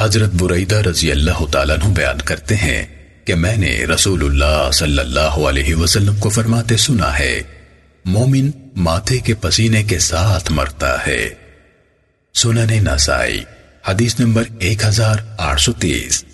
حضرت بریدہ رضی اللہ تعالیٰ عنہ بیان کرتے ہیں کہ میں نے رسول اللہ صلی اللہ علیہ وسلم کو فرماتے سنا ہے، مومن ماتھے کے پسینے کے ساتھ مرتا ہے۔ سنن نسائی، حدیث نمبر ایک ہزار آٹھ سو تیس۔